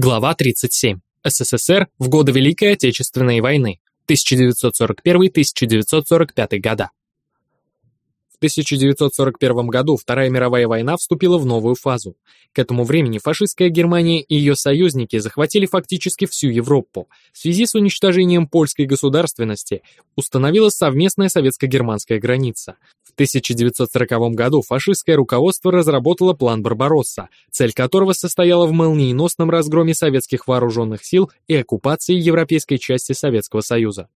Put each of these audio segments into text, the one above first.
Глава 37. СССР в годы Великой Отечественной войны. 1941-1945 года. В 1941 году Вторая мировая война вступила в новую фазу. К этому времени фашистская Германия и ее союзники захватили фактически всю Европу. В связи с уничтожением польской государственности установилась совместная советско-германская граница. В 1940 году фашистское руководство разработало план «Барбаросса», цель которого состояла в молниеносном разгроме советских вооруженных сил и оккупации европейской части Советского Союза.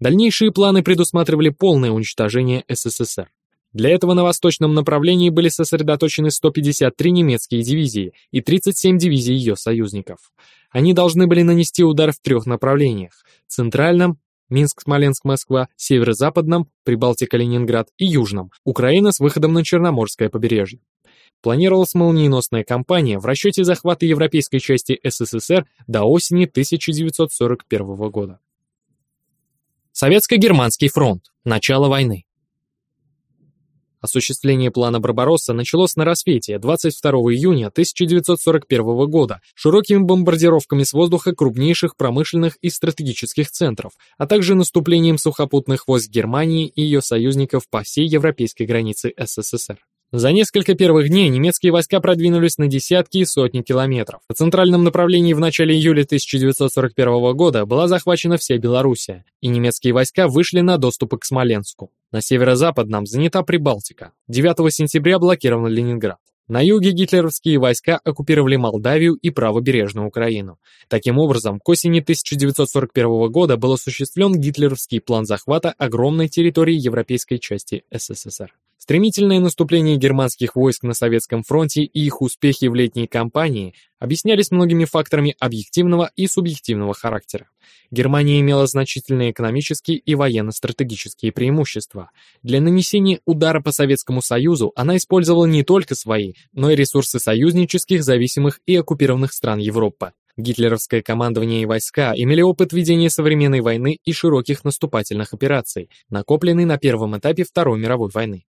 Дальнейшие планы предусматривали полное уничтожение СССР. Для этого на восточном направлении были сосредоточены 153 немецкие дивизии и 37 дивизий ее союзников. Они должны были нанести удар в трех направлениях – центральном, Минск, Смоленск, Москва, северо-западном, Прибалтика, Ленинград и южном, Украина с выходом на Черноморское побережье. Планировалась молниеносная кампания в расчете захвата европейской части СССР до осени 1941 года. Советско-германский фронт. Начало войны. Осуществление плана Барбаросса началось на рассвете 22 июня 1941 года широкими бомбардировками с воздуха крупнейших промышленных и стратегических центров, а также наступлением сухопутных войск Германии и ее союзников по всей европейской границе СССР. За несколько первых дней немецкие войска продвинулись на десятки и сотни километров. На центральном направлении в начале июля 1941 года была захвачена вся Белоруссия, и немецкие войска вышли на доступы к Смоленску. На северо-западном занята Прибалтика. 9 сентября блокирован Ленинград. На юге гитлеровские войска оккупировали Молдавию и правобережную Украину. Таким образом, к осени 1941 года был осуществлен гитлеровский план захвата огромной территории европейской части СССР. Стремительное наступление германских войск на Советском фронте и их успехи в летней кампании объяснялись многими факторами объективного и субъективного характера. Германия имела значительные экономические и военно-стратегические преимущества. Для нанесения удара по Советскому Союзу она использовала не только свои, но и ресурсы союзнических, зависимых и оккупированных стран Европы. Гитлеровское командование и войска имели опыт ведения современной войны и широких наступательных операций, накопленный на первом этапе Второй мировой войны.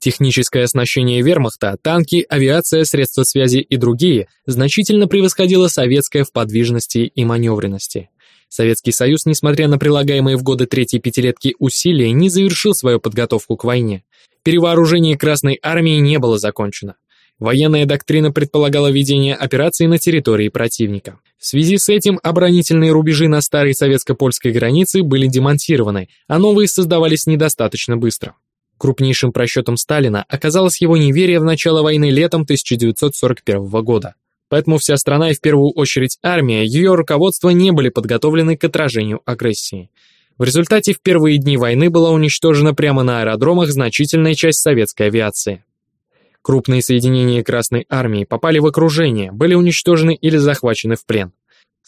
Техническое оснащение вермахта, танки, авиация, средства связи и другие значительно превосходило советское в подвижности и маневренности. Советский Союз, несмотря на прилагаемые в годы Третьей пятилетки усилия, не завершил свою подготовку к войне. Перевооружение Красной Армии не было закончено. Военная доктрина предполагала ведение операций на территории противника. В связи с этим оборонительные рубежи на старой советско-польской границе были демонтированы, а новые создавались недостаточно быстро. Крупнейшим просчетом Сталина оказалось его неверие в начало войны летом 1941 года. Поэтому вся страна и в первую очередь армия, ее руководство не были подготовлены к отражению агрессии. В результате в первые дни войны была уничтожена прямо на аэродромах значительная часть советской авиации. Крупные соединения Красной Армии попали в окружение, были уничтожены или захвачены в плен.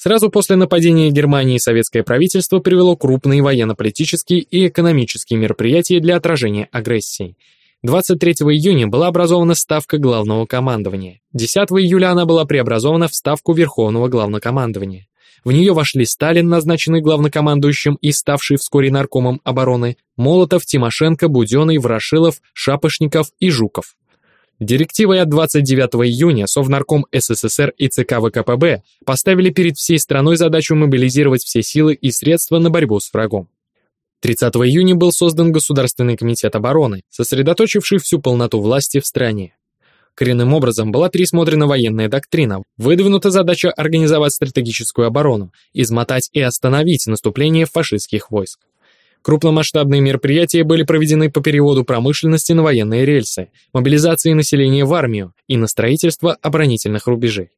Сразу после нападения Германии советское правительство привело крупные военно-политические и экономические мероприятия для отражения агрессии. 23 июня была образована Ставка Главного командования. 10 июля она была преобразована в Ставку Верховного Главнокомандования. В нее вошли Сталин, назначенный главнокомандующим и ставший вскоре наркомом обороны, Молотов, Тимошенко, Буденный, Ворошилов, Шапошников и Жуков. Директивой от 29 июня Совнарком СССР и ЦК ВКПБ поставили перед всей страной задачу мобилизировать все силы и средства на борьбу с врагом. 30 июня был создан Государственный комитет обороны, сосредоточивший всю полноту власти в стране. Коренным образом была пересмотрена военная доктрина, выдвинута задача организовать стратегическую оборону, измотать и остановить наступление фашистских войск. Крупномасштабные мероприятия были проведены по переводу промышленности на военные рельсы, мобилизации населения в армию и на строительство оборонительных рубежей.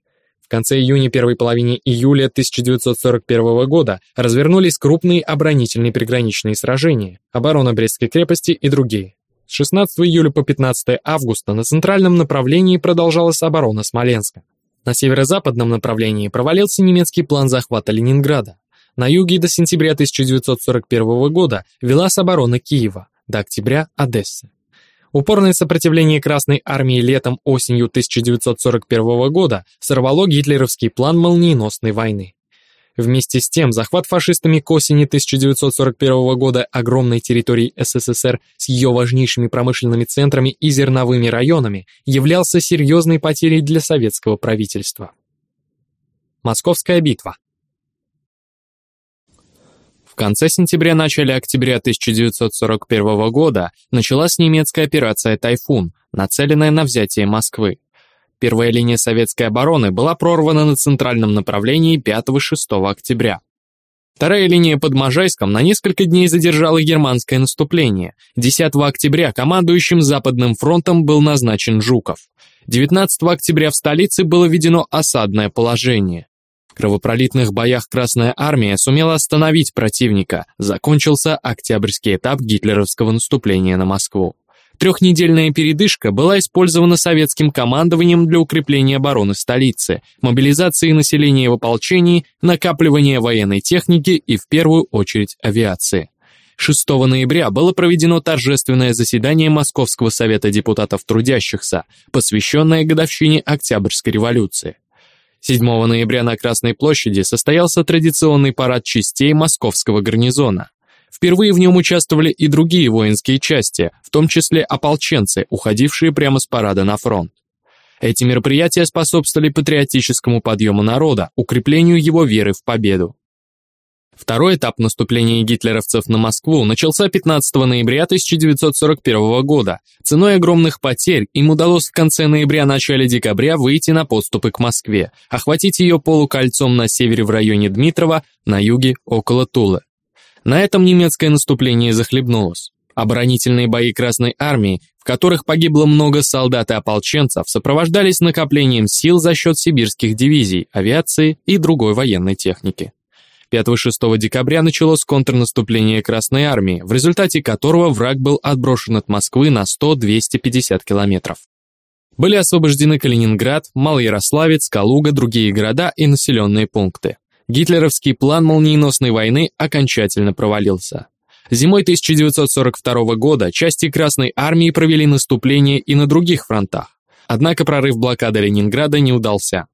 В конце июня первой половине июля 1941 года развернулись крупные оборонительные приграничные сражения, оборона Брестской крепости и другие. С 16 июля по 15 августа на центральном направлении продолжалась оборона Смоленска. На северо-западном направлении провалился немецкий план захвата Ленинграда. На юге до сентября 1941 года велась оборона Киева, до октября – Одессы. Упорное сопротивление Красной Армии летом-осенью 1941 года сорвало гитлеровский план молниеносной войны. Вместе с тем, захват фашистами к осени 1941 года огромной территории СССР с ее важнейшими промышленными центрами и зерновыми районами являлся серьезной потерей для советского правительства. Московская битва. В конце сентября-начале октября 1941 года началась немецкая операция «Тайфун», нацеленная на взятие Москвы. Первая линия советской обороны была прорвана на центральном направлении 5-6 октября. Вторая линия под Можайском на несколько дней задержала германское наступление. 10 октября командующим Западным фронтом был назначен Жуков. 19 октября в столице было введено осадное положение. В кровопролитных боях Красная Армия сумела остановить противника, закончился октябрьский этап гитлеровского наступления на Москву. Трехнедельная передышка была использована советским командованием для укрепления обороны столицы, мобилизации населения в ополчении, накапливания военной техники и, в первую очередь, авиации. 6 ноября было проведено торжественное заседание Московского совета депутатов трудящихся, посвященное годовщине Октябрьской революции. 7 ноября на Красной площади состоялся традиционный парад частей московского гарнизона. Впервые в нем участвовали и другие воинские части, в том числе ополченцы, уходившие прямо с парада на фронт. Эти мероприятия способствовали патриотическому подъему народа, укреплению его веры в победу. Второй этап наступления гитлеровцев на Москву начался 15 ноября 1941 года. Ценой огромных потерь им удалось в конце ноября-начале декабря выйти на подступы к Москве, охватить ее полукольцом на севере в районе Дмитрова, на юге около Тулы. На этом немецкое наступление захлебнулось. Оборонительные бои Красной Армии, в которых погибло много солдат и ополченцев, сопровождались накоплением сил за счет сибирских дивизий, авиации и другой военной техники. 5-6 декабря началось контрнаступление Красной Армии, в результате которого враг был отброшен от Москвы на 100-250 километров. Были освобождены Калининград, Малоярославец, Калуга, другие города и населенные пункты гитлеровский план молниеносной войны окончательно провалился. Зимой 1942 года части Красной Армии провели наступление и на других фронтах. Однако прорыв блокады Ленинграда не удался.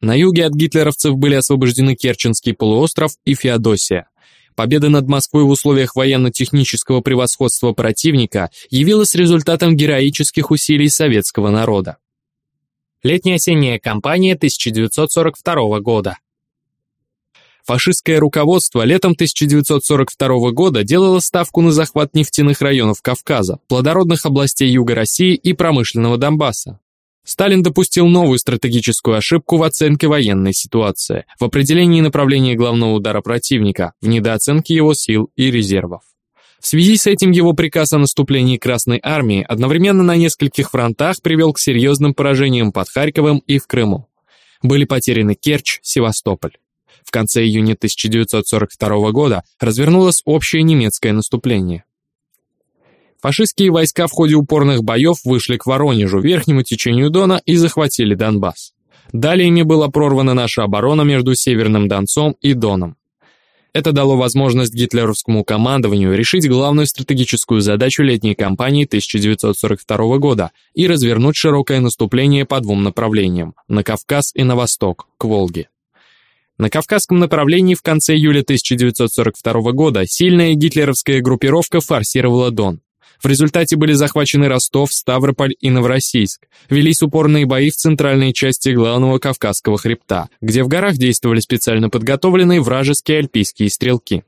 На юге от гитлеровцев были освобождены Керченский полуостров и Феодосия. Победа над Москвой в условиях военно-технического превосходства противника явилась результатом героических усилий советского народа. Летняя-осенняя кампания 1942 года. Фашистское руководство летом 1942 года делало ставку на захват нефтяных районов Кавказа, плодородных областей Юга России и промышленного Донбасса. Сталин допустил новую стратегическую ошибку в оценке военной ситуации, в определении направления главного удара противника, в недооценке его сил и резервов. В связи с этим его приказ о наступлении Красной Армии одновременно на нескольких фронтах привел к серьезным поражениям под Харьковом и в Крыму. Были потеряны Керчь, Севастополь. В конце июня 1942 года развернулось общее немецкое наступление. Фашистские войска в ходе упорных боев вышли к Воронежу, верхнему течению Дона и захватили Донбасс. Далее ими была прорвана наша оборона между Северным Донцом и Доном. Это дало возможность гитлеровскому командованию решить главную стратегическую задачу летней кампании 1942 года и развернуть широкое наступление по двум направлениям – на Кавказ и на восток, к Волге. На Кавказском направлении в конце июля 1942 года сильная гитлеровская группировка форсировала Дон. В результате были захвачены Ростов, Ставрополь и Новороссийск. Велись упорные бои в центральной части главного Кавказского хребта, где в горах действовали специально подготовленные вражеские альпийские стрелки.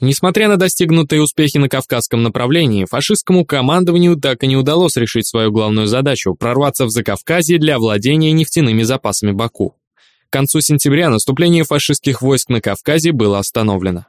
Несмотря на достигнутые успехи на Кавказском направлении, фашистскому командованию так и не удалось решить свою главную задачу – прорваться в Закавказье для владения нефтяными запасами Баку. К концу сентября наступление фашистских войск на Кавказе было остановлено.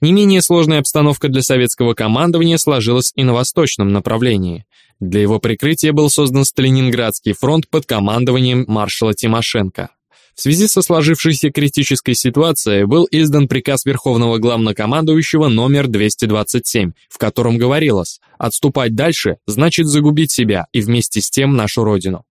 Не менее сложная обстановка для советского командования сложилась и на восточном направлении. Для его прикрытия был создан Сталининградский фронт под командованием маршала Тимошенко. В связи со сложившейся критической ситуацией был издан приказ Верховного Главнокомандующего номер 227, в котором говорилось «Отступать дальше значит загубить себя и вместе с тем нашу Родину».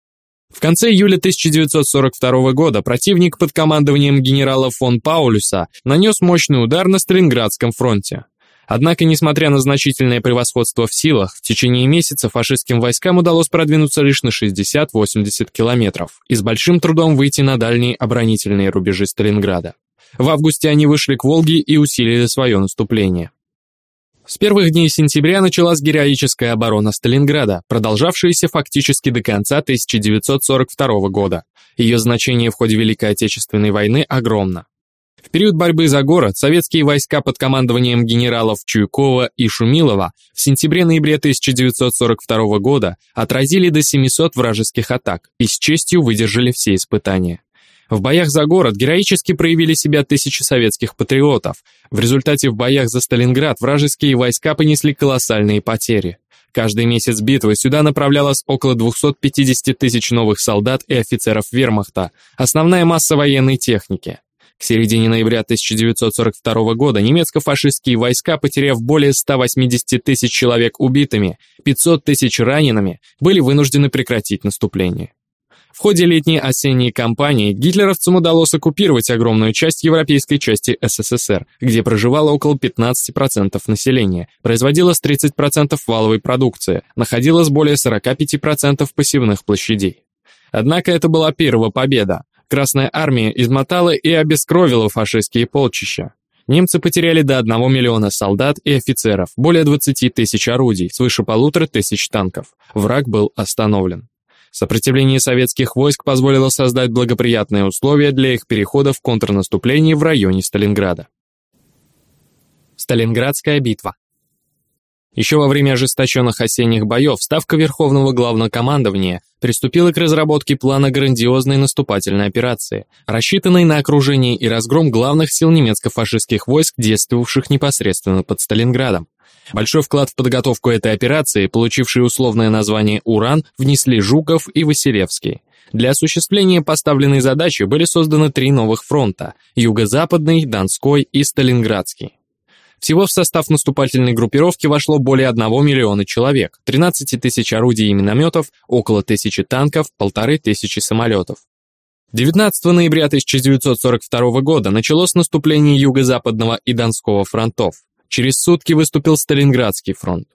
В конце июля 1942 года противник под командованием генерала фон Паулюса нанес мощный удар на Сталинградском фронте. Однако, несмотря на значительное превосходство в силах, в течение месяца фашистским войскам удалось продвинуться лишь на 60-80 километров и с большим трудом выйти на дальние оборонительные рубежи Сталинграда. В августе они вышли к Волге и усилили свое наступление. С первых дней сентября началась героическая оборона Сталинграда, продолжавшаяся фактически до конца 1942 года. Ее значение в ходе Великой Отечественной войны огромно. В период борьбы за город советские войска под командованием генералов Чуйкова и Шумилова в сентябре-ноябре 1942 года отразили до 700 вражеских атак и с честью выдержали все испытания. В боях за город героически проявили себя тысячи советских патриотов. В результате в боях за Сталинград вражеские войска понесли колоссальные потери. Каждый месяц битвы сюда направлялось около 250 тысяч новых солдат и офицеров вермахта, основная масса военной техники. К середине ноября 1942 года немецко-фашистские войска, потеряв более 180 тысяч человек убитыми, 500 тысяч ранеными, были вынуждены прекратить наступление. В ходе летней осенней кампании гитлеровцам удалось оккупировать огромную часть европейской части СССР, где проживало около 15% населения, производилось 30% валовой продукции, находилось более 45% посевных площадей. Однако это была первая победа, Красная армия измотала и обескровила фашистские полчища. Немцы потеряли до 1 миллиона солдат и офицеров, более 20 тысяч орудий, свыше полутора тысяч танков. Враг был остановлен. Сопротивление советских войск позволило создать благоприятные условия для их перехода в контрнаступление в районе Сталинграда. Сталинградская битва еще во время ожесточенных осенних боев Ставка Верховного Главнокомандования приступила к разработке плана грандиозной наступательной операции, рассчитанной на окружение и разгром главных сил немецко-фашистских войск, действовавших непосредственно под Сталинградом. Большой вклад в подготовку этой операции, получившей условное название «Уран», внесли Жуков и Василевский. Для осуществления поставленной задачи были созданы три новых фронта – Юго-Западный, Донской и Сталинградский. Всего в состав наступательной группировки вошло более 1 миллиона человек, 13 тысяч орудий и минометов, около тысячи танков, полторы тысячи самолетов. 19 ноября 1942 года началось наступление Юго-Западного и Донского фронтов. Через сутки выступил Сталинградский фронт.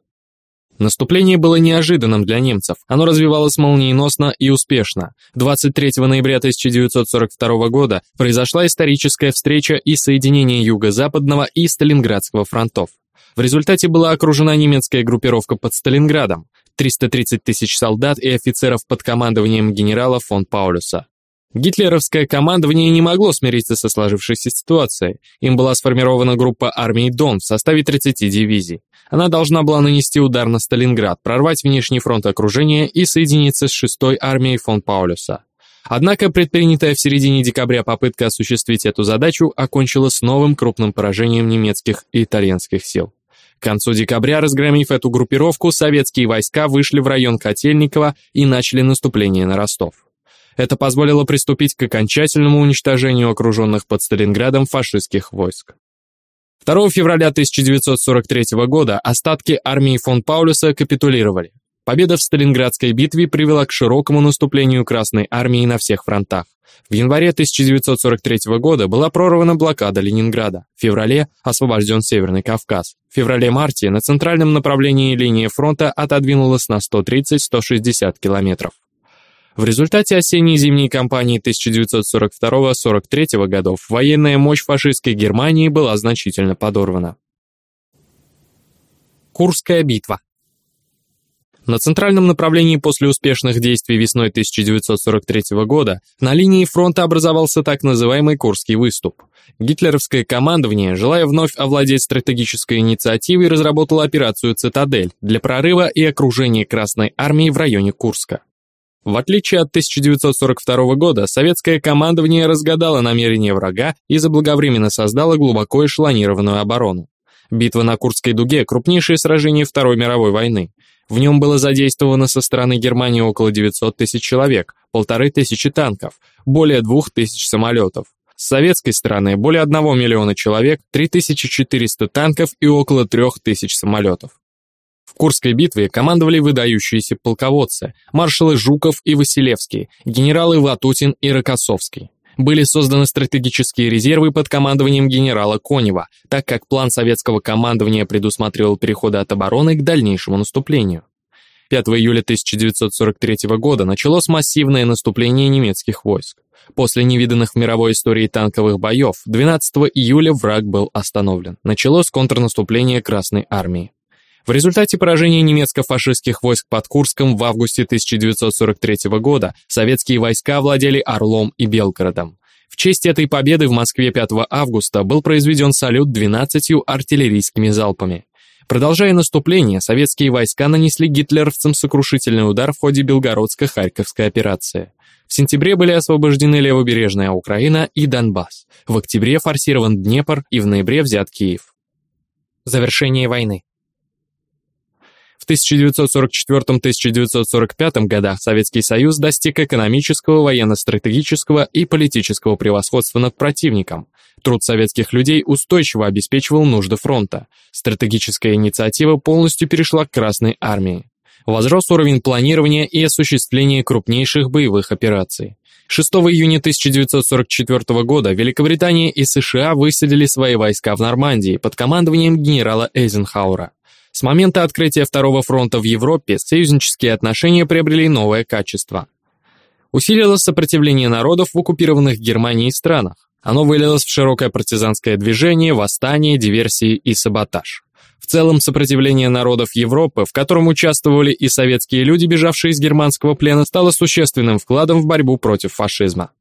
Наступление было неожиданным для немцев, оно развивалось молниеносно и успешно. 23 ноября 1942 года произошла историческая встреча и соединение Юго-Западного и Сталинградского фронтов. В результате была окружена немецкая группировка под Сталинградом, 330 тысяч солдат и офицеров под командованием генерала фон Паулюса. Гитлеровское командование не могло смириться со сложившейся ситуацией. Им была сформирована группа армий Дон в составе 30 дивизий. Она должна была нанести удар на Сталинград, прорвать внешний фронт окружения и соединиться с 6-й армией фон Паулюса. Однако предпринятая в середине декабря попытка осуществить эту задачу окончилась новым крупным поражением немецких и итальянских сил. К концу декабря, разгромив эту группировку, советские войска вышли в район Котельникова и начали наступление на Ростов. Это позволило приступить к окончательному уничтожению окруженных под Сталинградом фашистских войск. 2 февраля 1943 года остатки армии фон Паулюса капитулировали. Победа в Сталинградской битве привела к широкому наступлению Красной армии на всех фронтах. В январе 1943 года была прорвана блокада Ленинграда, в феврале освобожден Северный Кавказ. В феврале-марте на центральном направлении линии фронта отодвинулась на 130-160 километров. В результате осенней и зимней кампании 1942-43 годов военная мощь фашистской Германии была значительно подорвана. Курская битва на центральном направлении после успешных действий весной 1943 года на линии фронта образовался так называемый Курский выступ. Гитлеровское командование, желая вновь овладеть стратегической инициативой, разработало операцию «Цитадель» для прорыва и окружения Красной армии в районе Курска. В отличие от 1942 года, советское командование разгадало намерения врага и заблаговременно создало глубоко эшелонированную оборону. Битва на Курской дуге – крупнейшее сражение Второй мировой войны. В нем было задействовано со стороны Германии около 900 тысяч человек, полторы тысячи танков, более двух тысяч самолетов. С советской стороны более 1 миллиона человек, 3400 танков и около 3000 самолетов. В Курской битве командовали выдающиеся полководцы, маршалы Жуков и Василевский, генералы Ватутин и Рокоссовский. Были созданы стратегические резервы под командованием генерала Конева, так как план советского командования предусматривал переходы от обороны к дальнейшему наступлению. 5 июля 1943 года началось массивное наступление немецких войск. После невиданных в мировой истории танковых боев 12 июля враг был остановлен. Началось контрнаступление Красной армии. В результате поражения немецко-фашистских войск под Курском в августе 1943 года советские войска владели Орлом и Белгородом. В честь этой победы в Москве 5 августа был произведен салют 12 артиллерийскими залпами. Продолжая наступление, советские войска нанесли гитлеровцам сокрушительный удар в ходе Белгородско-Харьковской операции. В сентябре были освобождены левобережная Украина и Донбасс. В октябре форсирован Днепр и в ноябре взят Киев. Завершение войны. В 1944-1945 годах Советский Союз достиг экономического, военно-стратегического и политического превосходства над противником. Труд советских людей устойчиво обеспечивал нужды фронта. Стратегическая инициатива полностью перешла к Красной армии. Возрос уровень планирования и осуществления крупнейших боевых операций. 6 июня 1944 года Великобритания и США высадили свои войска в Нормандии под командованием генерала Эйзенхауэра. С момента открытия Второго фронта в Европе союзнические отношения приобрели новое качество. Усилилось сопротивление народов в оккупированных Германией странах. Оно вылилось в широкое партизанское движение, восстание, диверсии и саботаж. В целом, сопротивление народов Европы, в котором участвовали и советские люди, бежавшие из германского плена, стало существенным вкладом в борьбу против фашизма.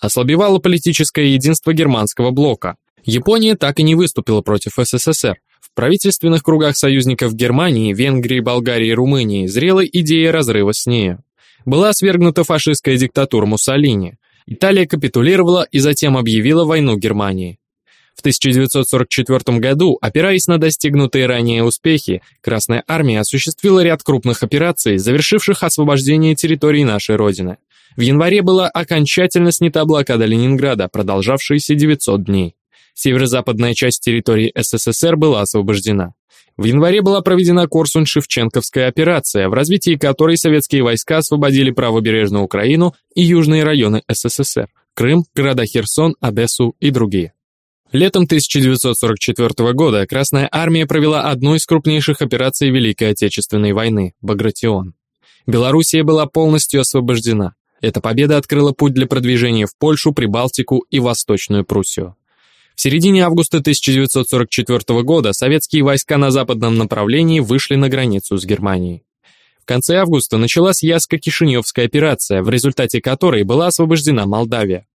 Ослабевало политическое единство германского блока. Япония так и не выступила против СССР, в правительственных кругах союзников Германии, Венгрии, Болгарии и Румынии зрела идея разрыва с нею. Была свергнута фашистская диктатура Муссолини. Италия капитулировала и затем объявила войну Германии. В 1944 году, опираясь на достигнутые ранее успехи, Красная Армия осуществила ряд крупных операций, завершивших освобождение территорий нашей Родины. В январе была окончательно снята блокада Ленинграда, продолжавшаяся 900 дней. Северо-западная часть территории СССР была освобождена. В январе была проведена Корсунь-Шевченковская операция, в развитии которой советские войска освободили правобережную Украину и южные районы СССР – Крым, города Херсон, Одессу и другие. Летом 1944 года Красная Армия провела одну из крупнейших операций Великой Отечественной войны – Багратион. Белоруссия была полностью освобождена. Эта победа открыла путь для продвижения в Польшу, Прибалтику и Восточную Пруссию. В середине августа 1944 года советские войска на западном направлении вышли на границу с Германией. В конце августа началась Яско-Кишиневская операция, в результате которой была освобождена Молдавия.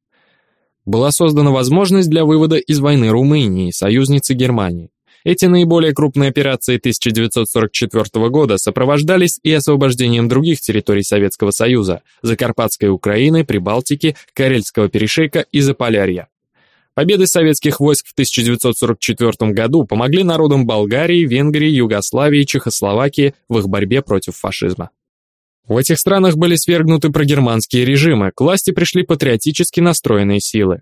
Была создана возможность для вывода из войны Румынии, союзницы Германии. Эти наиболее крупные операции 1944 года сопровождались и освобождением других территорий Советского Союза – Закарпатской Украины, Прибалтики, Карельского перешейка и Заполярья. Победы советских войск в 1944 году помогли народам Болгарии, Венгрии, Югославии, Чехословакии в их борьбе против фашизма. В этих странах были свергнуты прогерманские режимы, к власти пришли патриотически настроенные силы.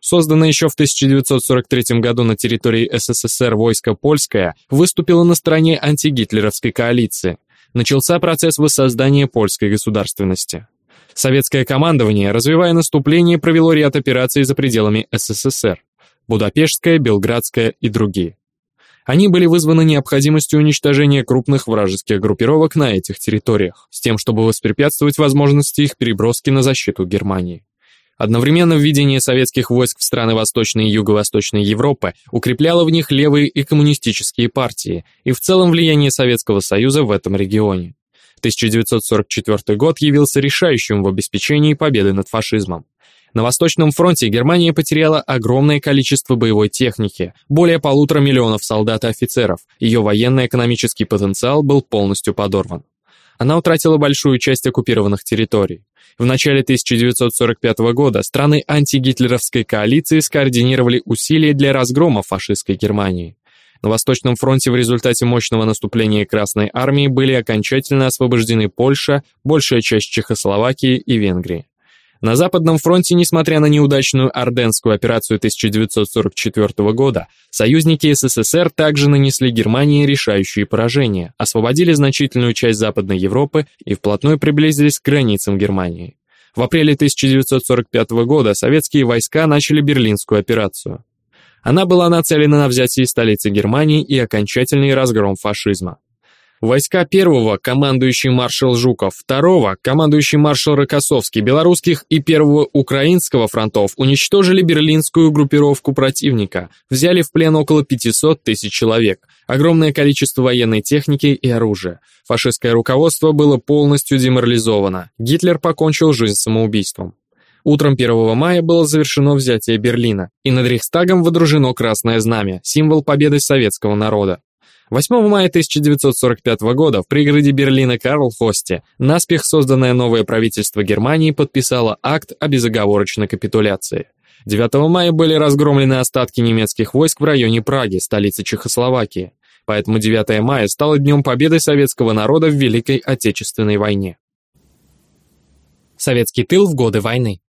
Созданное еще в 1943 году на территории СССР войско польское выступило на стороне антигитлеровской коалиции. Начался процесс воссоздания польской государственности. Советское командование, развивая наступление, провело ряд операций за пределами СССР. Будапештская, Белградская и другие. Они были вызваны необходимостью уничтожения крупных вражеских группировок на этих территориях, с тем, чтобы воспрепятствовать возможности их переброски на защиту Германии. Одновременно введение советских войск в страны Восточной и Юго-Восточной Европы укрепляло в них левые и коммунистические партии и в целом влияние Советского Союза в этом регионе. 1944 год явился решающим в обеспечении победы над фашизмом. На Восточном фронте Германия потеряла огромное количество боевой техники, более полутора миллионов солдат и офицеров, ее военно-экономический потенциал был полностью подорван. Она утратила большую часть оккупированных территорий. В начале 1945 года страны антигитлеровской коалиции скоординировали усилия для разгрома фашистской Германии. На Восточном фронте в результате мощного наступления Красной Армии были окончательно освобождены Польша, большая часть Чехословакии и Венгрии. На Западном фронте, несмотря на неудачную Орденскую операцию 1944 года, союзники СССР также нанесли Германии решающие поражения, освободили значительную часть Западной Европы и вплотную приблизились к границам Германии. В апреле 1945 года советские войска начали Берлинскую операцию. Она была нацелена на взятие столицы Германии и окончательный разгром фашизма. Войска первого – командующий маршал Жуков, второго – командующий маршал Рокоссовский, белорусских и первого украинского фронтов уничтожили берлинскую группировку противника, взяли в плен около 500 тысяч человек, Огромное количество военной техники и оружия. Фашистское руководство было полностью деморализовано. Гитлер покончил жизнь самоубийством. Утром 1 мая было завершено взятие Берлина, и над Рейхстагом водружено Красное Знамя, символ победы советского народа. 8 мая 1945 года в пригороде Берлина Карлхосте наспех созданное новое правительство Германии подписало акт о безоговорочной капитуляции. 9 мая были разгромлены остатки немецких войск в районе Праги, столицы Чехословакии. Поэтому 9 мая стало днем победы советского народа в Великой Отечественной войне. Советский тыл в годы войны.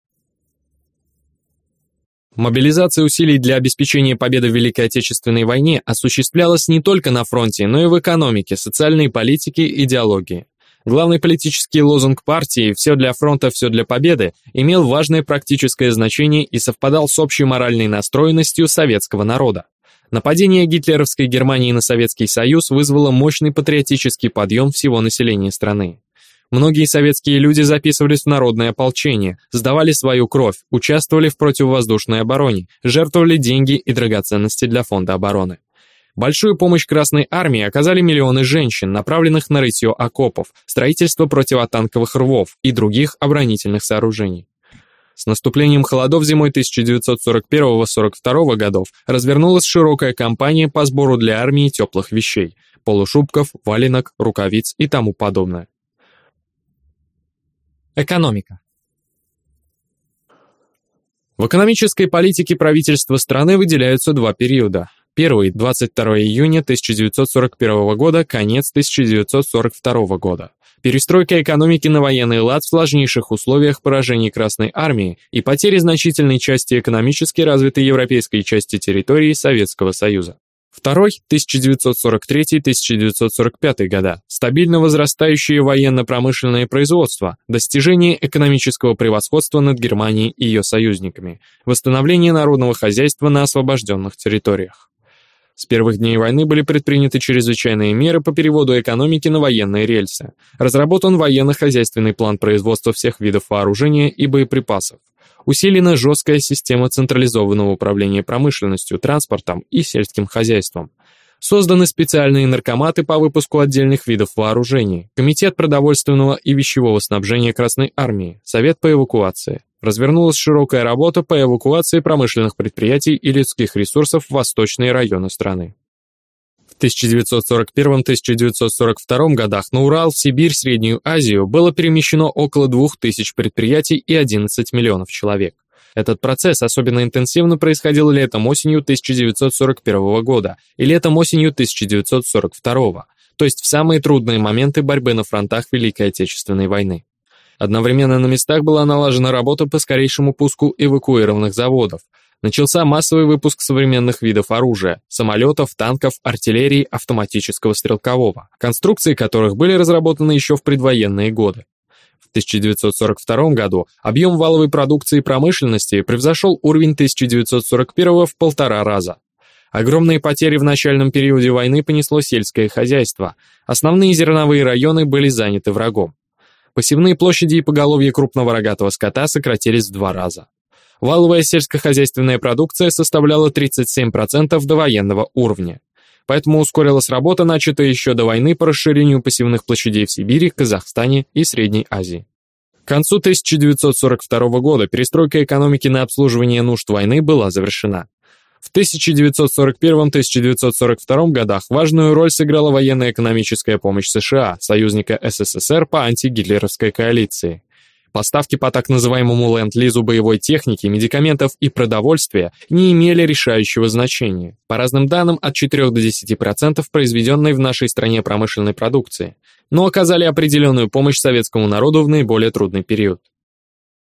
Мобилизация усилий для обеспечения победы в Великой Отечественной войне осуществлялась не только на фронте, но и в экономике, социальной политике, идеологии. Главный политический лозунг партии «Все для фронта, все для победы» имел важное практическое значение и совпадал с общей моральной настроенностью советского народа. Нападение гитлеровской Германии на Советский Союз вызвало мощный патриотический подъем всего населения страны. Многие советские люди записывались в народное ополчение, сдавали свою кровь, участвовали в противовоздушной обороне, жертвовали деньги и драгоценности для фонда обороны. Большую помощь Красной Армии оказали миллионы женщин, направленных на рытье окопов, строительство противотанковых рвов и других оборонительных сооружений. С наступлением холодов зимой 1941-42 годов развернулась широкая кампания по сбору для армии теплых вещей – полушубков, валенок, рукавиц и тому подобное. Экономика. В экономической политике правительства страны выделяются два периода. Первый – 22 июня 1941 года, конец 1942 года. Перестройка экономики на военный лад в сложнейших условиях поражения Красной Армии и потери значительной части экономически развитой европейской части территории Советского Союза. Второй, 1943-1945 года, стабильно возрастающее военно-промышленное производство, достижение экономического превосходства над Германией и ее союзниками, восстановление народного хозяйства на освобожденных территориях. С первых дней войны были предприняты чрезвычайные меры по переводу экономики на военные рельсы. Разработан военно-хозяйственный план производства всех видов вооружения и боеприпасов усилена жесткая система централизованного управления промышленностью, транспортом и сельским хозяйством. Созданы специальные наркоматы по выпуску отдельных видов вооружений, Комитет продовольственного и вещевого снабжения Красной Армии, Совет по эвакуации. Развернулась широкая работа по эвакуации промышленных предприятий и людских ресурсов в восточные районы страны. 1941-1942 годах на Урал, Сибирь, Среднюю Азию было перемещено около 2000 предприятий и 11 миллионов человек. Этот процесс особенно интенсивно происходил летом-осенью 1941 года и летом-осенью 1942, то есть в самые трудные моменты борьбы на фронтах Великой Отечественной войны. Одновременно на местах была налажена работа по скорейшему пуску эвакуированных заводов, начался массовый выпуск современных видов оружия – самолетов, танков, артиллерии, автоматического стрелкового, конструкции которых были разработаны еще в предвоенные годы. В 1942 году объем валовой продукции промышленности превзошел уровень 1941 в полтора раза. Огромные потери в начальном периоде войны понесло сельское хозяйство. Основные зерновые районы были заняты врагом. Посевные площади и поголовье крупного рогатого скота сократились в два раза валовая сельскохозяйственная продукция составляла 37% до военного уровня. Поэтому ускорилась работа, начатая еще до войны по расширению посевных площадей в Сибири, Казахстане и Средней Азии. К концу 1942 года перестройка экономики на обслуживание нужд войны была завершена. В 1941-1942 годах важную роль сыграла военно-экономическая помощь США, союзника СССР по антигитлеровской коалиции. Поставки по так называемому ленд-лизу боевой техники, медикаментов и продовольствия не имели решающего значения, по разным данным от 4 до 10% произведенной в нашей стране промышленной продукции, но оказали определенную помощь советскому народу в наиболее трудный период.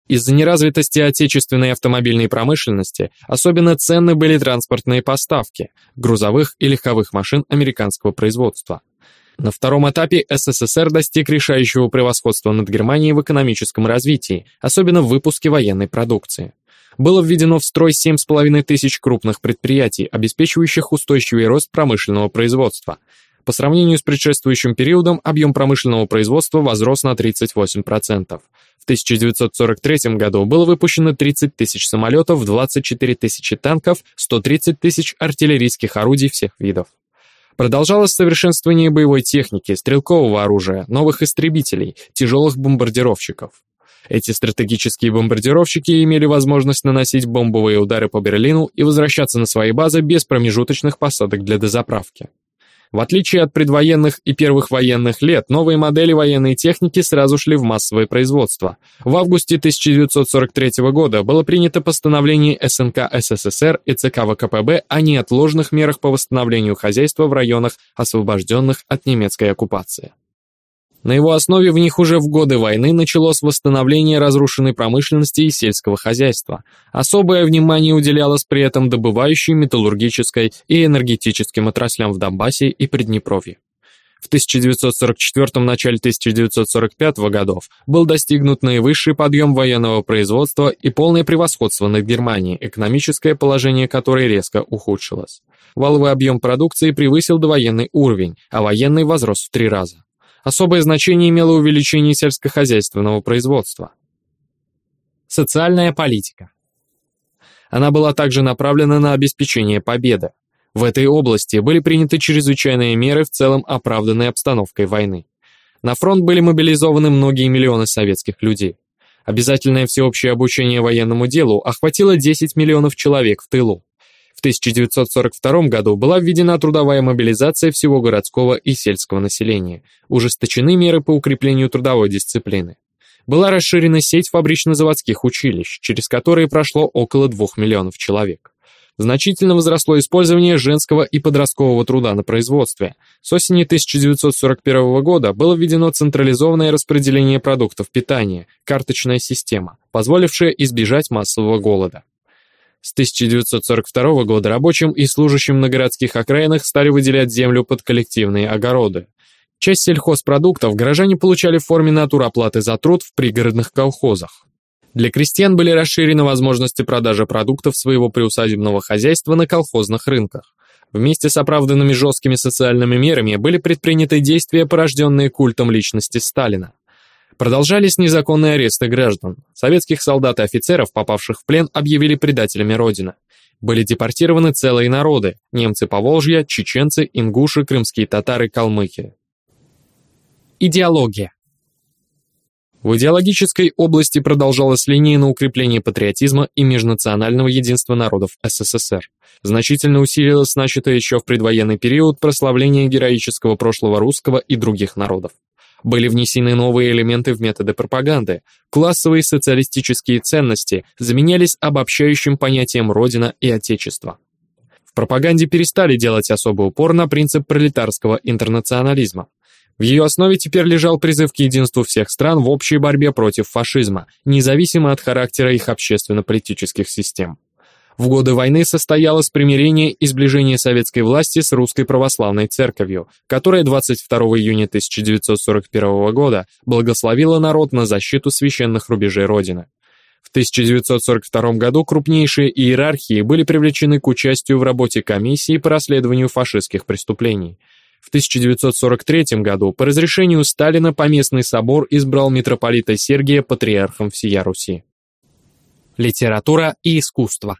Из-за неразвитости отечественной автомобильной промышленности особенно ценны были транспортные поставки грузовых и легковых машин американского производства. На втором этапе СССР достиг решающего превосходства над Германией в экономическом развитии, особенно в выпуске военной продукции. Было введено в строй 7,5 тысяч крупных предприятий, обеспечивающих устойчивый рост промышленного производства. По сравнению с предшествующим периодом, объем промышленного производства возрос на 38%. В 1943 году было выпущено 30 тысяч самолетов, 24 тысячи танков, 130 тысяч артиллерийских орудий всех видов. Продолжалось совершенствование боевой техники, стрелкового оружия, новых истребителей, тяжелых бомбардировщиков. Эти стратегические бомбардировщики имели возможность наносить бомбовые удары по Берлину и возвращаться на свои базы без промежуточных посадок для дозаправки. В отличие от предвоенных и первых военных лет, новые модели военной техники сразу шли в массовое производство. В августе 1943 года было принято постановление СНК СССР и ЦК ВКПБ о неотложных мерах по восстановлению хозяйства в районах, освобожденных от немецкой оккупации. На его основе в них уже в годы войны началось восстановление разрушенной промышленности и сельского хозяйства. Особое внимание уделялось при этом добывающей, металлургической и энергетическим отраслям в Донбассе и Приднепровье. В 1944 начале 1945 годов был достигнут наивысший подъем военного производства и полное превосходство над Германией, экономическое положение которой резко ухудшилось. Валовый объем продукции превысил довоенный уровень, а военный возрос в три раза. Особое значение имело увеличение сельскохозяйственного производства. Социальная политика. Она была также направлена на обеспечение победы. В этой области были приняты чрезвычайные меры в целом оправданной обстановкой войны. На фронт были мобилизованы многие миллионы советских людей. Обязательное всеобщее обучение военному делу охватило 10 миллионов человек в тылу. В 1942 году была введена трудовая мобилизация всего городского и сельского населения, ужесточены меры по укреплению трудовой дисциплины. Была расширена сеть фабрично-заводских училищ, через которые прошло около 2 миллионов человек. Значительно возросло использование женского и подросткового труда на производстве. С осени 1941 года было введено централизованное распределение продуктов питания, карточная система, позволившая избежать массового голода. С 1942 года рабочим и служащим на городских окраинах стали выделять землю под коллективные огороды. Часть сельхозпродуктов горожане получали в форме натуроплаты за труд в пригородных колхозах. Для крестьян были расширены возможности продажи продуктов своего приусадебного хозяйства на колхозных рынках. Вместе с оправданными жесткими социальными мерами были предприняты действия, порожденные культом личности Сталина. Продолжались незаконные аресты граждан. Советских солдат и офицеров, попавших в плен, объявили предателями Родины. Были депортированы целые народы – немцы Поволжья, чеченцы, ингуши, крымские татары, калмыки. Идеология. В идеологической области продолжалась линия на укрепление патриотизма и межнационального единства народов СССР. Значительно усилилось начатое еще в предвоенный период прославление героического прошлого русского и других народов. Были внесены новые элементы в методы пропаганды. Классовые социалистические ценности заменялись обобщающим понятием «родина» и «отечество». В пропаганде перестали делать особый упор на принцип пролетарского интернационализма. В ее основе теперь лежал призыв к единству всех стран в общей борьбе против фашизма, независимо от характера их общественно-политических систем. В годы войны состоялось примирение и сближение советской власти с русской православной церковью, которая 22 июня 1941 года благословила народ на защиту священных рубежей Родины. В 1942 году крупнейшие иерархии были привлечены к участию в работе комиссии по расследованию фашистских преступлений. В 1943 году по разрешению Сталина Поместный собор избрал митрополита Сергия патриархом всея Руси. Литература и искусство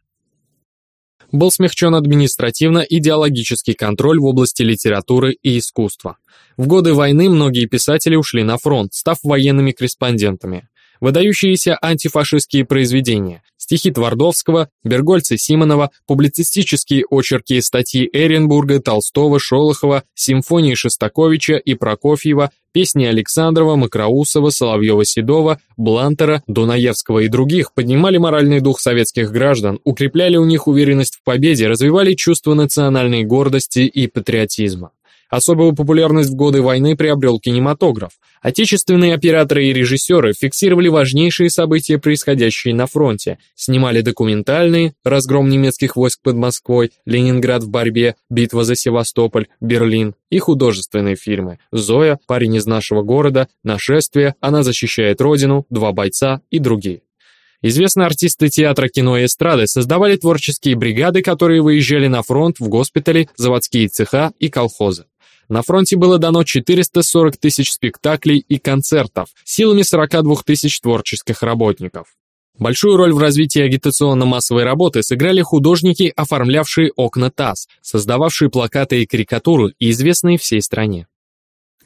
был смягчен административно-идеологический контроль в области литературы и искусства. В годы войны многие писатели ушли на фронт, став военными корреспондентами. Выдающиеся антифашистские произведения, стихи Твардовского, Бергольца Симонова, публицистические очерки и статьи Эренбурга, Толстого, Шолохова, симфонии Шостаковича и Прокофьева, песни Александрова, Макроусова, Соловьева-Седова, Блантера, Дунаевского и других поднимали моральный дух советских граждан, укрепляли у них уверенность в победе, развивали чувство национальной гордости и патриотизма. Особую популярность в годы войны приобрел кинематограф. Отечественные операторы и режиссеры фиксировали важнейшие события, происходящие на фронте, снимали документальные «Разгром немецких войск под Москвой», «Ленинград в борьбе», «Битва за Севастополь», «Берлин» и художественные фильмы «Зоя», «Парень из нашего города», «Нашествие», «Она защищает родину», «Два бойца» и другие. Известные артисты театра, кино и эстрады создавали творческие бригады, которые выезжали на фронт, в госпитали, заводские цеха и колхозы. На фронте было дано 440 тысяч спектаклей и концертов силами 42 тысяч творческих работников. Большую роль в развитии агитационно-массовой работы сыграли художники, оформлявшие окна ТАСС, создававшие плакаты и карикатуры и известные всей стране.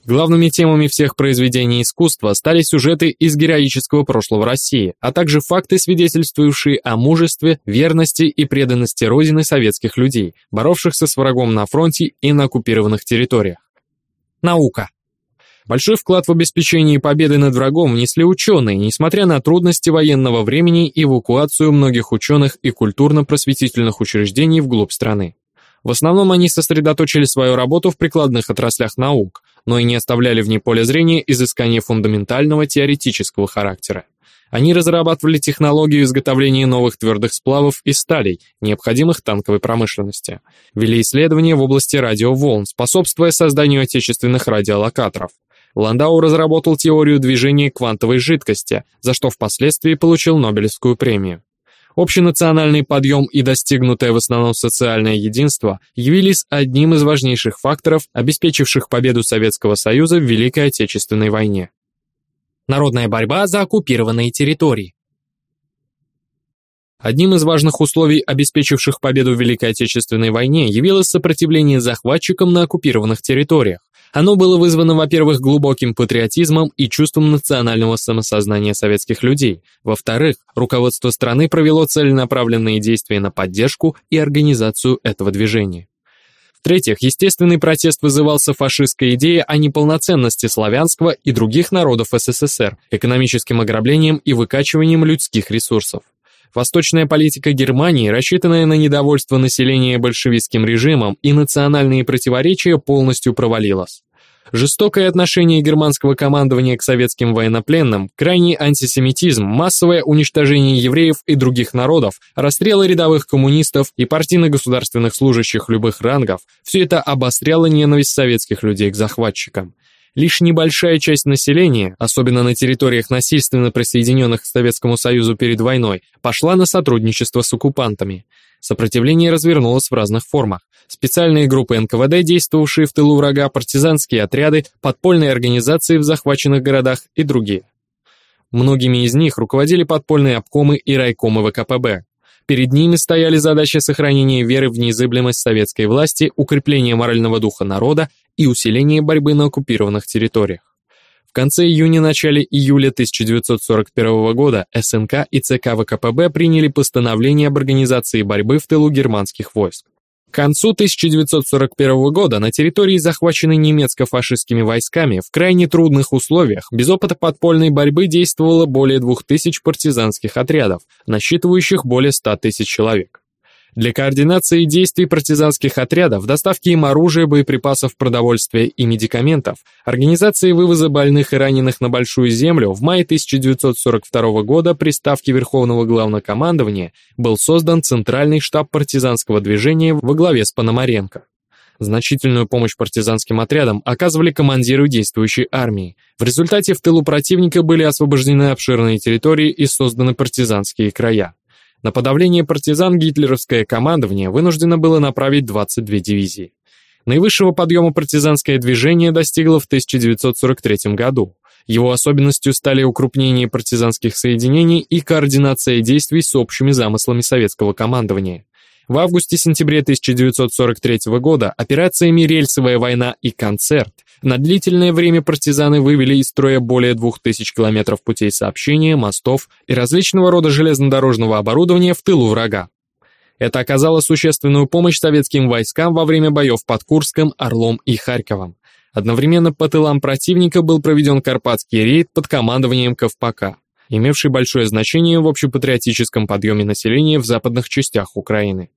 Главными темами всех произведений искусства стали сюжеты из героического прошлого России, а также факты, свидетельствующие о мужестве, верности и преданности Родины советских людей, боровшихся с врагом на фронте и на оккупированных территориях. Наука. Большой вклад в обеспечение победы над врагом внесли ученые, несмотря на трудности военного времени и эвакуацию многих ученых и культурно-просветительных учреждений вглубь страны. В основном они сосредоточили свою работу в прикладных отраслях наук, но и не оставляли вне поля зрения изыскания фундаментального теоретического характера. Они разрабатывали технологию изготовления новых твердых сплавов и сталей, необходимых танковой промышленности. Вели исследования в области радиоволн, способствуя созданию отечественных радиолокаторов. Ландау разработал теорию движения квантовой жидкости, за что впоследствии получил Нобелевскую премию. Общенациональный подъем и достигнутое в основном социальное единство явились одним из важнейших факторов, обеспечивших победу Советского Союза в Великой Отечественной войне. Народная борьба за оккупированные территории. Одним из важных условий, обеспечивших победу в Великой Отечественной войне, явилось сопротивление захватчикам на оккупированных территориях. Оно было вызвано, во-первых, глубоким патриотизмом и чувством национального самосознания советских людей. Во-вторых, руководство страны провело целенаправленные действия на поддержку и организацию этого движения. В-третьих, естественный протест вызывался фашистской идеей о неполноценности славянского и других народов СССР, экономическим ограблением и выкачиванием людских ресурсов. Восточная политика Германии, рассчитанная на недовольство населения большевистским режимом и национальные противоречия, полностью провалилась. Жестокое отношение германского командования к советским военнопленным, крайний антисемитизм, массовое уничтожение евреев и других народов, расстрелы рядовых коммунистов и партийно-государственных служащих любых рангов – все это обостряло ненависть советских людей к захватчикам. Лишь небольшая часть населения, особенно на территориях насильственно присоединенных к Советскому Союзу перед войной, пошла на сотрудничество с оккупантами. Сопротивление развернулось в разных формах. Специальные группы НКВД, действовавшие в тылу врага, партизанские отряды, подпольные организации в захваченных городах и другие. Многими из них руководили подпольные обкомы и райкомы ВКПБ. Перед ними стояли задачи сохранения веры в незыблемость советской власти, укрепления морального духа народа и усиление борьбы на оккупированных территориях. В конце июня-начале июля 1941 года СНК и ЦК ВКПБ приняли постановление об организации борьбы в тылу германских войск. К концу 1941 года на территории, захваченной немецко-фашистскими войсками, в крайне трудных условиях, без опыта подпольной борьбы действовало более 2000 партизанских отрядов, насчитывающих более 100 тысяч человек. Для координации действий партизанских отрядов, доставки им оружия, боеприпасов, продовольствия и медикаментов, организации вывоза больных и раненых на Большую Землю в мае 1942 года при Ставке Верховного Главнокомандования был создан Центральный штаб партизанского движения во главе с Пономаренко. Значительную помощь партизанским отрядам оказывали командиры действующей армии. В результате в тылу противника были освобождены обширные территории и созданы партизанские края. На подавление партизан гитлеровское командование вынуждено было направить 22 дивизии. Наивысшего подъема партизанское движение достигло в 1943 году. Его особенностью стали укрупнение партизанских соединений и координация действий с общими замыслами советского командования. В августе-сентябре 1943 года операциями «Рельсовая война» и «Концерт» на длительное время партизаны вывели из строя более 2000 километров путей сообщения, мостов и различного рода железнодорожного оборудования в тылу врага. Это оказало существенную помощь советским войскам во время боев под Курском, Орлом и Харьковом. Одновременно по тылам противника был проведен Карпатский рейд под командованием Ковпака имевший большое значение в общепатриотическом подъеме населения в западных частях Украины.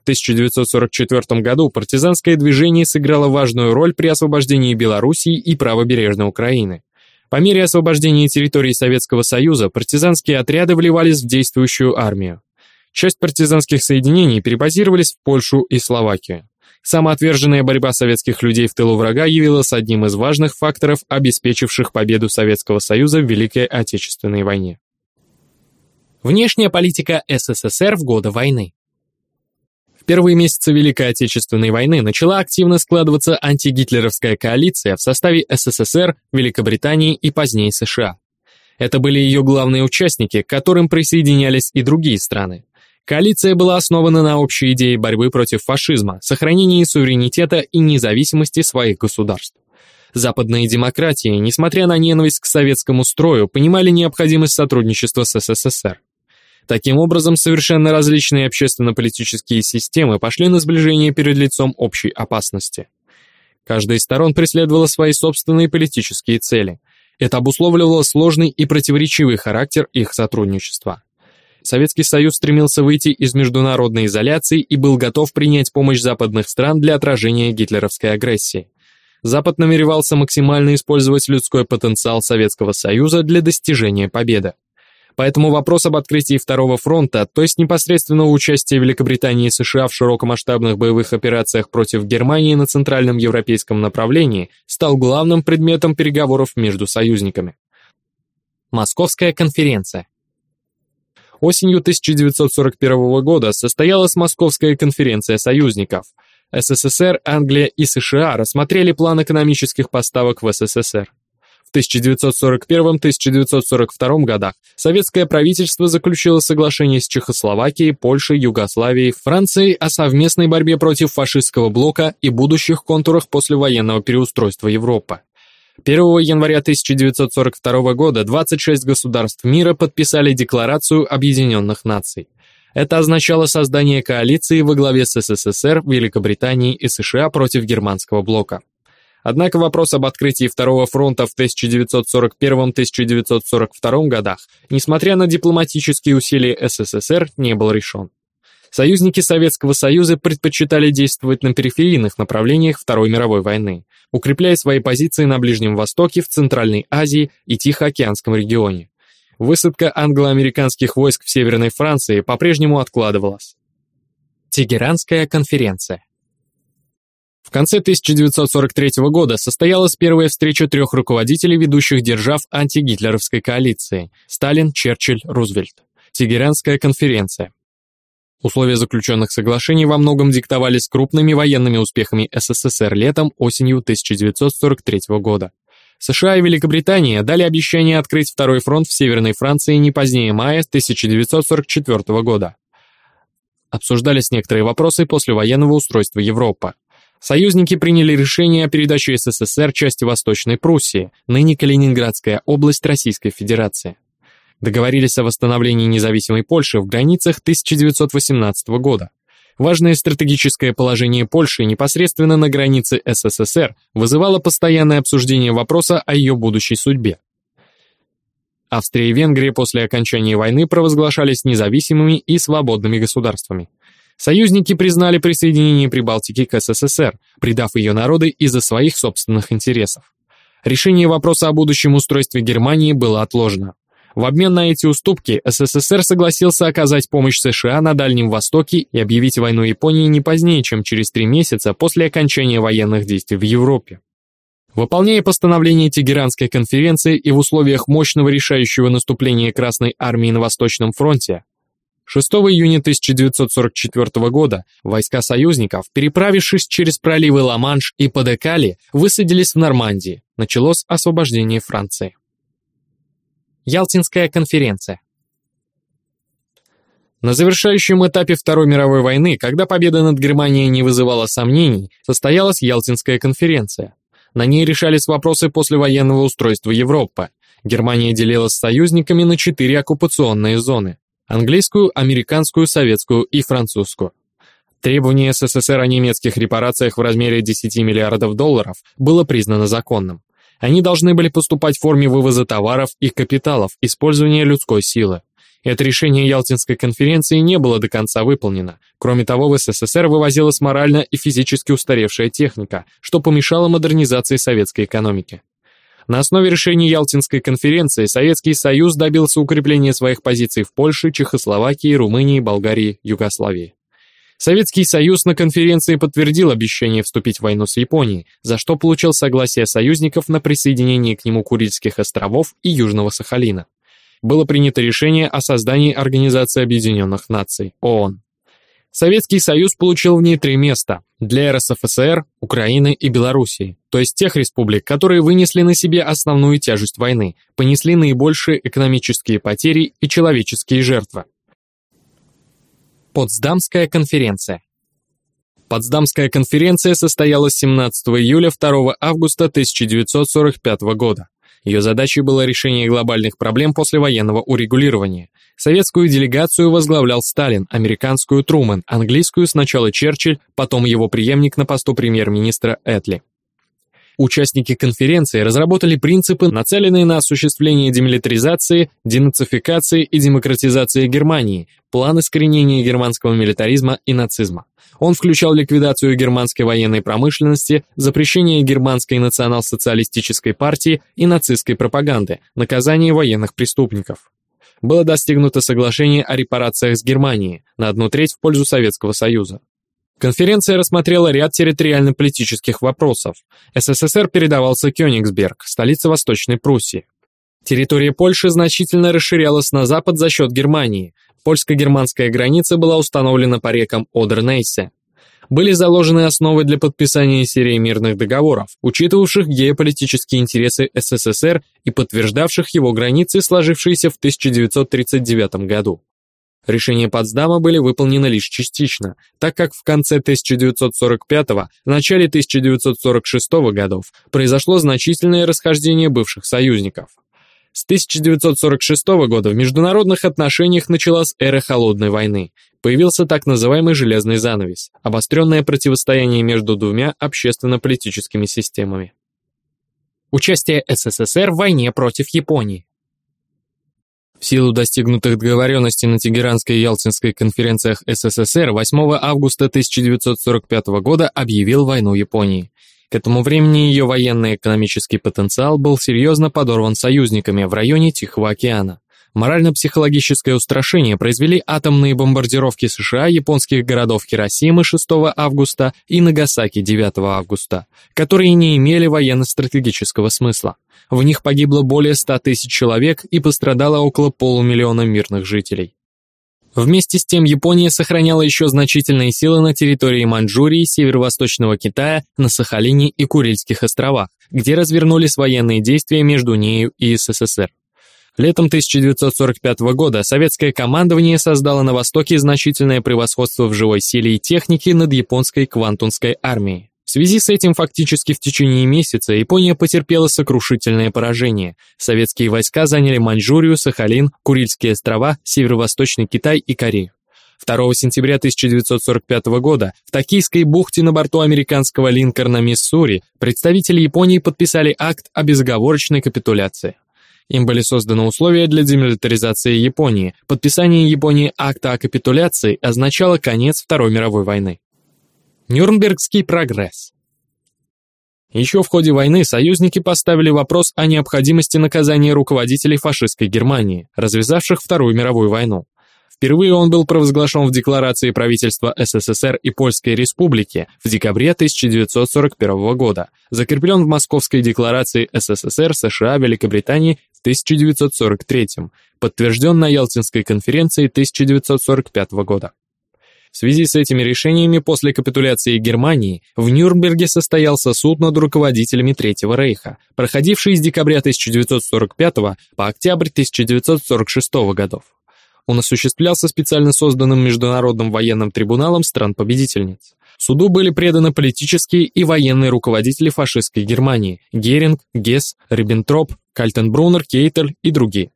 В 1944 году партизанское движение сыграло важную роль при освобождении Белоруссии и правобережной Украины. По мере освобождения территории Советского Союза партизанские отряды вливались в действующую армию. Часть партизанских соединений перебазировались в Польшу и Словакию. Самоотверженная борьба советских людей в тылу врага явилась одним из важных факторов, обеспечивших победу Советского Союза в Великой Отечественной войне. Внешняя политика СССР в годы войны В первые месяцы Великой Отечественной войны начала активно складываться антигитлеровская коалиция в составе СССР, Великобритании и позднее США. Это были ее главные участники, к которым присоединялись и другие страны. Коалиция была основана на общей идее борьбы против фашизма, сохранении суверенитета и независимости своих государств. Западные демократии, несмотря на ненависть к советскому строю, понимали необходимость сотрудничества с СССР. Таким образом, совершенно различные общественно-политические системы пошли на сближение перед лицом общей опасности. Каждая из сторон преследовала свои собственные политические цели. Это обусловливало сложный и противоречивый характер их сотрудничества. Советский Союз стремился выйти из международной изоляции и был готов принять помощь западных стран для отражения гитлеровской агрессии. Запад намеревался максимально использовать людской потенциал Советского Союза для достижения победы. Поэтому вопрос об открытии Второго фронта, то есть непосредственного участия Великобритании и США в широкомасштабных боевых операциях против Германии на центральном европейском направлении, стал главным предметом переговоров между союзниками. Московская конференция Осенью 1941 года состоялась Московская конференция союзников. СССР, Англия и США рассмотрели план экономических поставок в СССР. В 1941-1942 годах советское правительство заключило соглашение с Чехословакией, Польшей, Югославией, Францией о совместной борьбе против фашистского блока и будущих контурах послевоенного переустройства Европы. 1 января 1942 года 26 государств мира подписали Декларацию Объединенных Наций. Это означало создание коалиции во главе с СССР, Великобританией и США против германского блока. Однако вопрос об открытии Второго фронта в 1941-1942 годах, несмотря на дипломатические усилия СССР, не был решен. Союзники Советского Союза предпочитали действовать на периферийных направлениях Второй мировой войны, укрепляя свои позиции на Ближнем Востоке, в Центральной Азии и Тихоокеанском регионе. Высадка англо-американских войск в Северной Франции по-прежнему откладывалась. Тегеранская конференция в конце 1943 года состоялась первая встреча трех руководителей ведущих держав антигитлеровской коалиции – Сталин, Черчилль, Рузвельт. Тегеранская конференция. Условия заключенных соглашений во многом диктовались крупными военными успехами СССР летом-осенью 1943 года. США и Великобритания дали обещание открыть второй фронт в Северной Франции не позднее мая 1944 года. Обсуждались некоторые вопросы после военного устройства Европы. Союзники приняли решение о передаче СССР части Восточной Пруссии, ныне Калининградская область Российской Федерации договорились о восстановлении независимой Польши в границах 1918 года. Важное стратегическое положение Польши непосредственно на границе СССР вызывало постоянное обсуждение вопроса о ее будущей судьбе. Австрия и Венгрия после окончания войны провозглашались независимыми и свободными государствами. Союзники признали присоединение Прибалтики к СССР, придав ее народы из-за своих собственных интересов. Решение вопроса о будущем устройстве Германии было отложено. В обмен на эти уступки СССР согласился оказать помощь США на Дальнем Востоке и объявить войну Японии не позднее, чем через три месяца после окончания военных действий в Европе. Выполняя постановление Тегеранской конференции и в условиях мощного решающего наступления Красной армии на Восточном фронте, 6 июня 1944 года войска союзников, переправившись через проливы Ла-Манш и Падекали, высадились в Нормандии. Началось освобождение Франции. Ялтинская конференция. На завершающем этапе Второй мировой войны, когда победа над Германией не вызывала сомнений, состоялась Ялтинская конференция. На ней решались вопросы послевоенного устройства Европы. Германия делилась с союзниками на четыре оккупационные зоны – английскую, американскую, советскую и французскую. Требование СССР о немецких репарациях в размере 10 миллиардов долларов было признано законным. Они должны были поступать в форме вывоза товаров и капиталов, использования людской силы. Это решение Ялтинской конференции не было до конца выполнено. Кроме того, в СССР вывозилась морально и физически устаревшая техника, что помешало модернизации советской экономики. На основе решений Ялтинской конференции Советский Союз добился укрепления своих позиций в Польше, Чехословакии, Румынии, Болгарии, Югославии. Советский Союз на конференции подтвердил обещание вступить в войну с Японией, за что получил согласие союзников на присоединение к нему Курильских островов и Южного Сахалина. Было принято решение о создании Организации Объединенных Наций, ООН. Советский Союз получил в ней три места для РСФСР, Украины и Белоруссии, то есть тех республик, которые вынесли на себе основную тяжесть войны, понесли наибольшие экономические потери и человеческие жертвы. Потсдамская конференция Потсдамская конференция состоялась 17 июля 2 августа 1945 года. Ее задачей было решение глобальных проблем послевоенного урегулирования. Советскую делегацию возглавлял Сталин, американскую Трумэн, английскую сначала Черчилль, потом его преемник на посту премьер-министра Этли. Участники конференции разработали принципы, нацеленные на осуществление демилитаризации, денацификации и демократизации Германии, план искоренения германского милитаризма и нацизма. Он включал ликвидацию германской военной промышленности, запрещение германской национал-социалистической партии и нацистской пропаганды, наказание военных преступников. Было достигнуто соглашение о репарациях с Германией на одну треть в пользу Советского Союза. Конференция рассмотрела ряд территориально-политических вопросов. СССР передавался Кёнигсберг, столица Восточной Пруссии. Территория Польши значительно расширялась на запад за счет Германии. Польско-германская граница была установлена по рекам Одер-Нейсе. Были заложены основы для подписания серии мирных договоров, учитывавших геополитические интересы СССР и подтверждавших его границы, сложившиеся в 1939 году. Решения Потсдама были выполнены лишь частично, так как в конце 1945 начале 1946 годов произошло значительное расхождение бывших союзников. С 1946 года в международных отношениях началась эра Холодной войны. Появился так называемый «железный занавес» – обостренное противостояние между двумя общественно-политическими системами. Участие СССР в войне против Японии в силу достигнутых договоренностей на Тегеранской и Ялтинской конференциях СССР 8 августа 1945 года объявил войну Японии. К этому времени ее военно-экономический потенциал был серьезно подорван союзниками в районе Тихого океана. Морально-психологическое устрашение произвели атомные бомбардировки США японских городов Хиросимы 6 августа и Нагасаки 9 августа, которые не имели военно-стратегического смысла. В них погибло более 100 тысяч человек и пострадало около полумиллиона мирных жителей. Вместе с тем Япония сохраняла еще значительные силы на территории Маньчжурии, северо-восточного Китая, на Сахалине и Курильских островах, где развернулись военные действия между нею и СССР. Летом 1945 года советское командование создало на Востоке значительное превосходство в живой силе и технике над японской квантунской армией. В связи с этим фактически в течение месяца Япония потерпела сокрушительное поражение. Советские войска заняли Маньчжурию, Сахалин, Курильские острова, Северо-Восточный Китай и Корею. 2 сентября 1945 года в Токийской бухте на борту американского линкорна «Миссури» представители Японии подписали акт о безоговорочной капитуляции. Им были созданы условия для демилитаризации Японии. Подписание Японии акта о капитуляции означало конец Второй мировой войны. Нюрнбергский прогресс. Еще в ходе войны союзники поставили вопрос о необходимости наказания руководителей фашистской Германии, развязавших Вторую мировую войну. Впервые он был провозглашен в декларации правительства СССР и Польской Республики в декабре 1941 года, закреплен в Московской декларации СССР, США, Великобритании 1943, подтвержден на Ялтинской конференции 1945 года. В связи с этими решениями после капитуляции Германии в Нюрнберге состоялся суд над руководителями Третьего Рейха, проходивший с декабря 1945 по октябрь 1946 годов. Он осуществлялся специально созданным Международным военным трибуналом стран-победительниц. Суду были преданы политические и военные руководители фашистской Германии – Геринг, Гесс, Риббентроп, Кальтенбруннер, Кейтель и другие.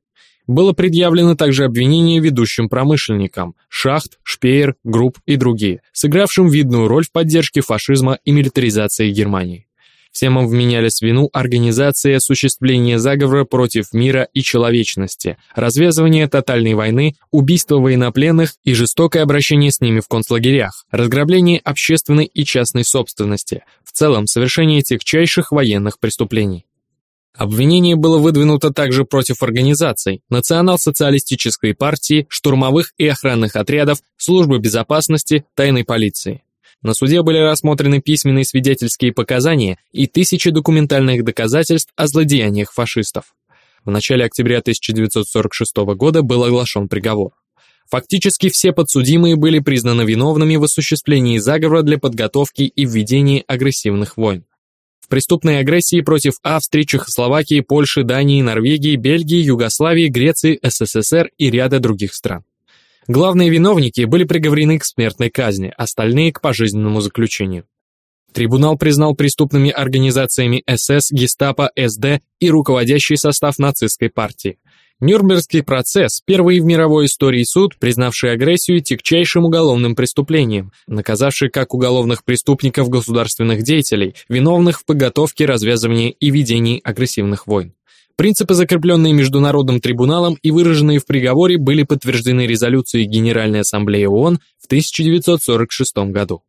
Было предъявлено также обвинение ведущим промышленникам – Шахт, Шпеер, Крупп и другие, сыгравшим видную роль в поддержке фашизма и милитаризации Германии. Всем им вменялись в вину организация и осуществление заговора против мира и человечности, развязывание тотальной войны, убийство военнопленных и жестокое обращение с ними в концлагерях, разграбление общественной и частной собственности, в целом совершение тягчайших военных преступлений. Обвинение было выдвинуто также против организаций, национал-социалистической партии, штурмовых и охранных отрядов, службы безопасности, тайной полиции. На суде были рассмотрены письменные свидетельские показания и тысячи документальных доказательств о злодеяниях фашистов. В начале октября 1946 года был оглашен приговор. Фактически все подсудимые были признаны виновными в осуществлении заговора для подготовки и введения агрессивных войн. В преступной агрессии против Австрии, Чехословакии, Польши, Дании, Норвегии, Бельгии, Югославии, Греции, СССР и ряда других стран. Главные виновники были приговорены к смертной казни, остальные – к пожизненному заключению. Трибунал признал преступными организациями СС, Гестапо, СД и руководящий состав нацистской партии. Нюрнбергский процесс – первый в мировой истории суд, признавший агрессию тягчайшим уголовным преступлением, наказавший как уголовных преступников государственных деятелей, виновных в подготовке, развязывании и ведении агрессивных войн. Принципы, закрепленные Международным трибуналом и выраженные в приговоре, были подтверждены резолюцией Генеральной Ассамблеи ООН в 1946 году.